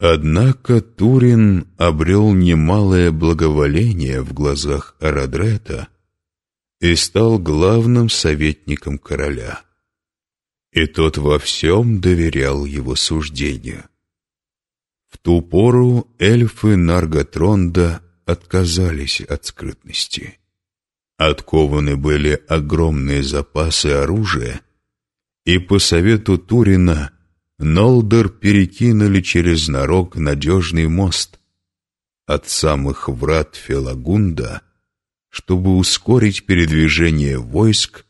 Однако Турин обрел немалое благоволение в глазах Арадрета и стал главным советником короля. И тот во всем доверял его суждению. В ту пору эльфы Нарготронда отказались от скрытности. Откованы были огромные запасы оружия, и по совету Турина Нолдер перекинули через Нарог надежный мост от самых врат Фелагунда, чтобы ускорить передвижение войск,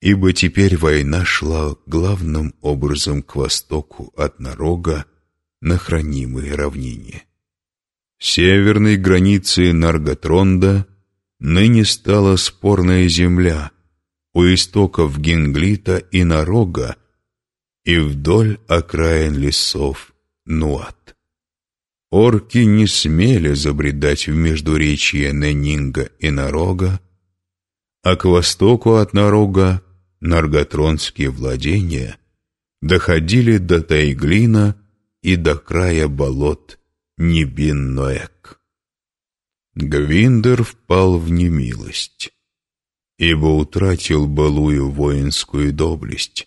ибо теперь война шла главным образом к востоку от Нарога на хранимые равнине. Северной границей Нарготронда ныне стала спорная земля у истоков Гинглита и Нарога и вдоль окраин лесов Нуат. Орки не смели забредать в междуречье Ненинга и Нарога, а к востоку от Нарога нарготронские владения доходили до Тайглина и до края болот Нибин-Ноэк. Гвиндер впал в немилость, ибо утратил былую воинскую доблесть,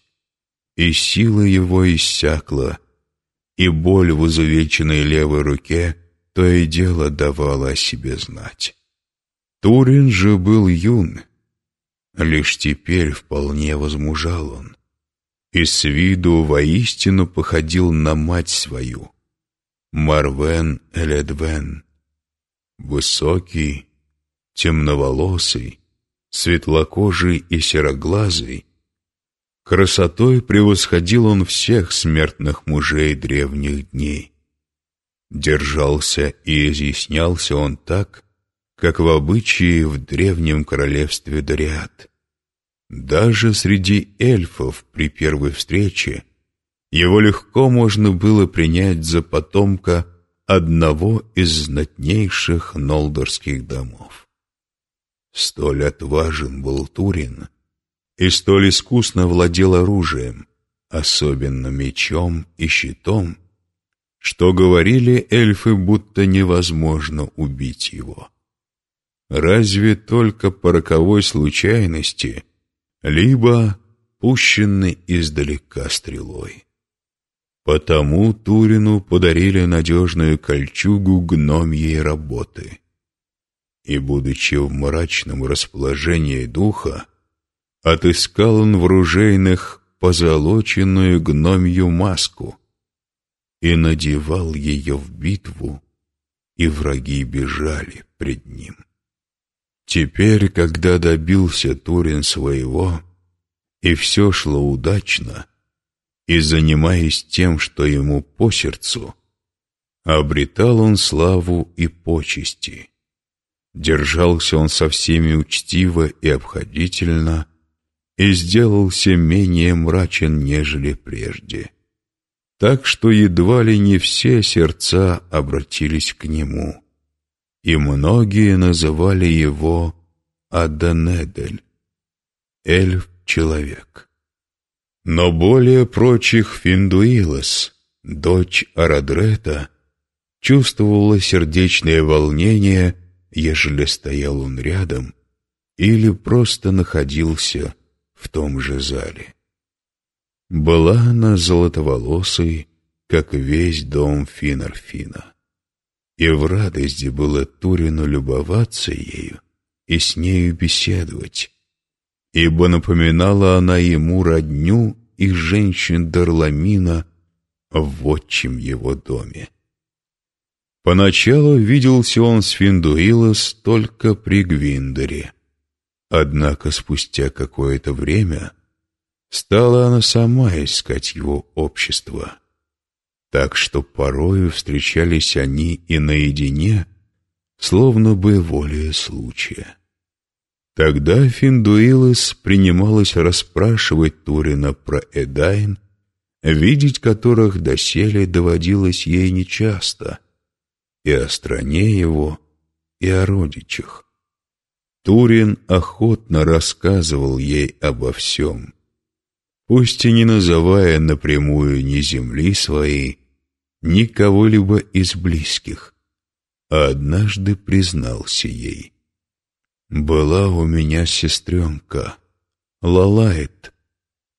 и сила его иссякла, и боль в изувеченной левой руке то и дело давала о себе знать. Турин же был юн, лишь теперь вполне возмужал он, и с виду воистину походил на мать свою, Марвен Эледвен, высокий, темноволосый, светлокожий и сероглазый, Красотой превосходил он всех смертных мужей древних дней. Держался и изъяснялся он так, как в обычае в древнем королевстве Дориад. Даже среди эльфов при первой встрече его легко можно было принять за потомка одного из знатнейших нолдорских домов. Столь отважен был Турин, и столь искусно владел оружием, особенно мечом и щитом, что говорили эльфы, будто невозможно убить его. Разве только по роковой случайности, либо пущенный издалека стрелой. Потому Турину подарили надежную кольчугу гномьей работы. И, будучи в мрачном расположении духа, отыскал он в ружейных позолоченную гномью маску и надевал ее в битву, и враги бежали пред ним. Теперь, когда добился Турин своего, и все шло удачно, и, занимаясь тем, что ему по сердцу, обретал он славу и почести. Держался он со всеми учтиво и обходительно, и сделался менее мрачен, нежели прежде. Так что едва ли не все сердца обратились к нему, и многие называли его Аданедель, эльф-человек. Но более прочих Финдуилос, дочь Арадрета, чувствовала сердечное волнение, ежели стоял он рядом или просто находился в том же зале. Была она золотоволосой, как весь дом Финарфина. И в радости было Турину любоваться ею и с нею беседовать, ибо напоминала она ему родню и женщин Дарламина в отчим его доме. Поначалу виделся он с Финдуилос только при Гвиндере, Однако спустя какое-то время стала она сама искать его общество, так что порою встречались они и наедине, словно бы волею случая. Тогда Финдуилос принималась расспрашивать Турина про Эдайн, видеть которых доселе доводилось ей нечасто, и о стране его, и о родичах. Турин охотно рассказывал ей обо всем, пусть и не называя напрямую ни земли своей, ни кого-либо из близких, а однажды признался ей. «Была у меня сестренка, Лалайт,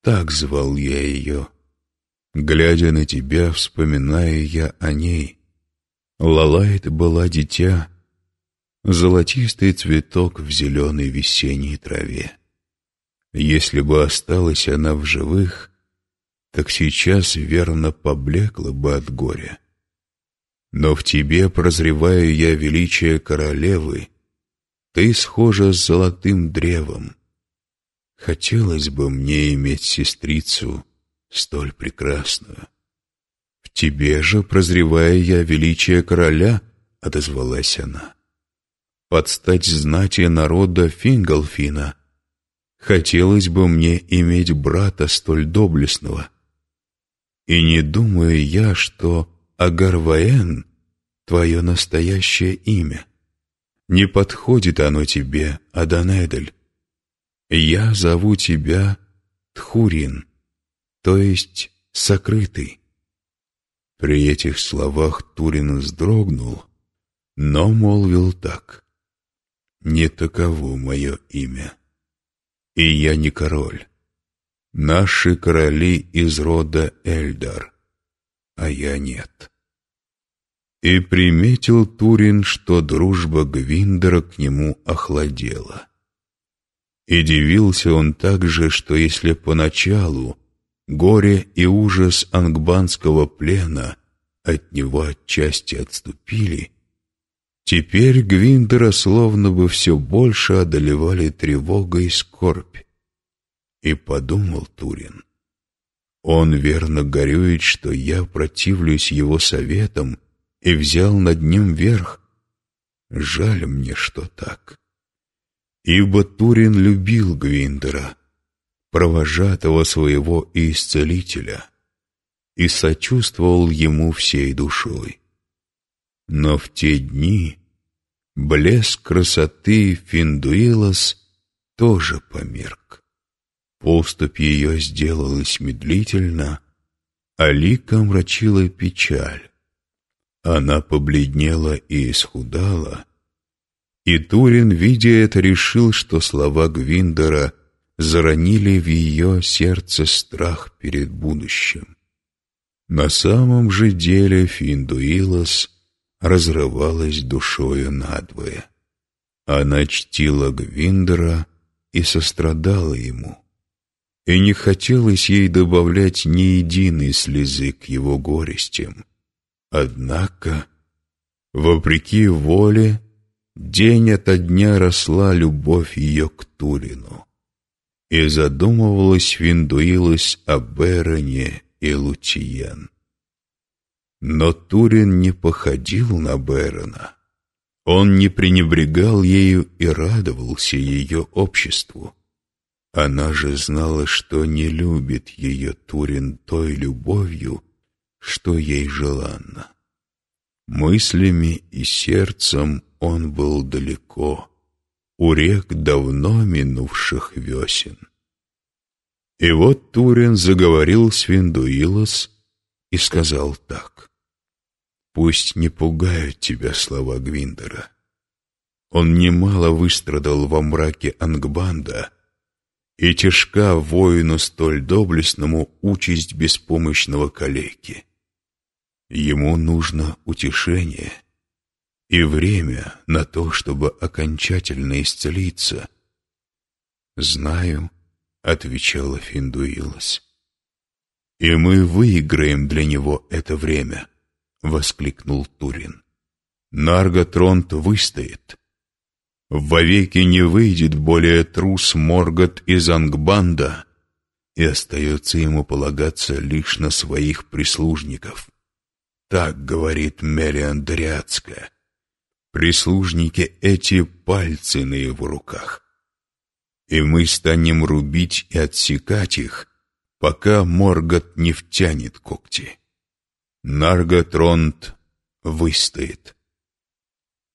так звал я ее. Глядя на тебя, вспоминая я о ней. Лалайт была дитя, золотистый цветок в зеленой весенней траве. Если бы осталась она в живых, так сейчас верно поблекла бы от горя. Но в тебе прозреваю я величие королевы, ты схожа с золотым древом. Хотелось бы мне иметь сестрицу столь прекрасную. В тебе же, прозревая я величие короля, отозвалась она. Под стать знати народа Фингалфина хотелось бы мне иметь брата столь доблестного. И не думаю я, что Агарваен — твое настоящее имя. Не подходит оно тебе, Аданедель. Я зову тебя Тхурин, то есть сокрытый. При этих словах Турин вздрогнул, но молвил так. Не таково мое имя. И я не король. Наши короли из рода Эльдар, а я нет. И приметил Турин, что дружба Гвиндера к нему охладела. И дивился он также, что если поначалу горе и ужас ангбанского плена от него отчасти отступили, теперь Гвиндера словно бы все больше одолевали тревога и скорбь. И подумал Турин, он верно горюет, что я противлюсь его советам, и взял над ним верх. Жаль мне, что так. Ибо Турин любил Гвиндера, провожатого своего исцелителя, и сочувствовал ему всей душой. Но в те дни блеск красоты Финдуилос тоже померк. Поступь ее сделалась медлительно, а лика мрачила печаль. Она побледнела и исхудала, и Турин, видя это, решил, что слова Гвиндера заронили в ее сердце страх перед будущим. На самом же деле Финдуилос разрывалась душою надвое. Она чтила Гвиндера и сострадала ему, и не хотелось ей добавлять ни единой слезы к его горестям. Однако, вопреки воле, день ото дня росла любовь ее к Турину, и задумывалась Виндуилась о Бероне и Лутиен. Но Турин не походил на Берона. Он не пренебрегал ею и радовался ее обществу. Она же знала, что не любит ее Турин той любовью, что ей желанно. Мыслями и сердцем он был далеко, у рек давно минувших весен. И вот Турин заговорил с Виндуилос и сказал так. «Пусть не пугают тебя слова Гвиндера. Он немало выстрадал во мраке Ангбанда, и тяжка воину столь доблестному участь беспомощного калеки. Ему нужно утешение и время на то, чтобы окончательно исцелиться. «Знаю», — отвечала Финдуилос. «И мы выиграем для него это время», — воскликнул Турин. «Нарготронт выстоит. Вовеки не выйдет более трус Моргот из Ангбанда, и остается ему полагаться лишь на своих прислужников». Так говорит Мериан Дриадская. Прислужники эти пальцы на его руках. И мы станем рубить и отсекать их, пока Моргот не втянет когти. Нарготронт выстоит.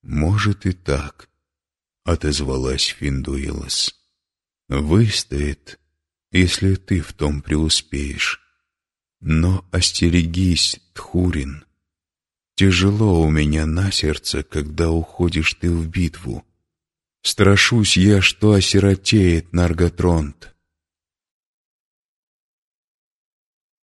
Может и так, отозвалась Финдуилос. Выстоит, если ты в том преуспеешь. Но остерегись, Тхурин, Тяжело у меня на сердце, когда уходишь ты в битву. Страшусь я, что осиротеет Нарготронт.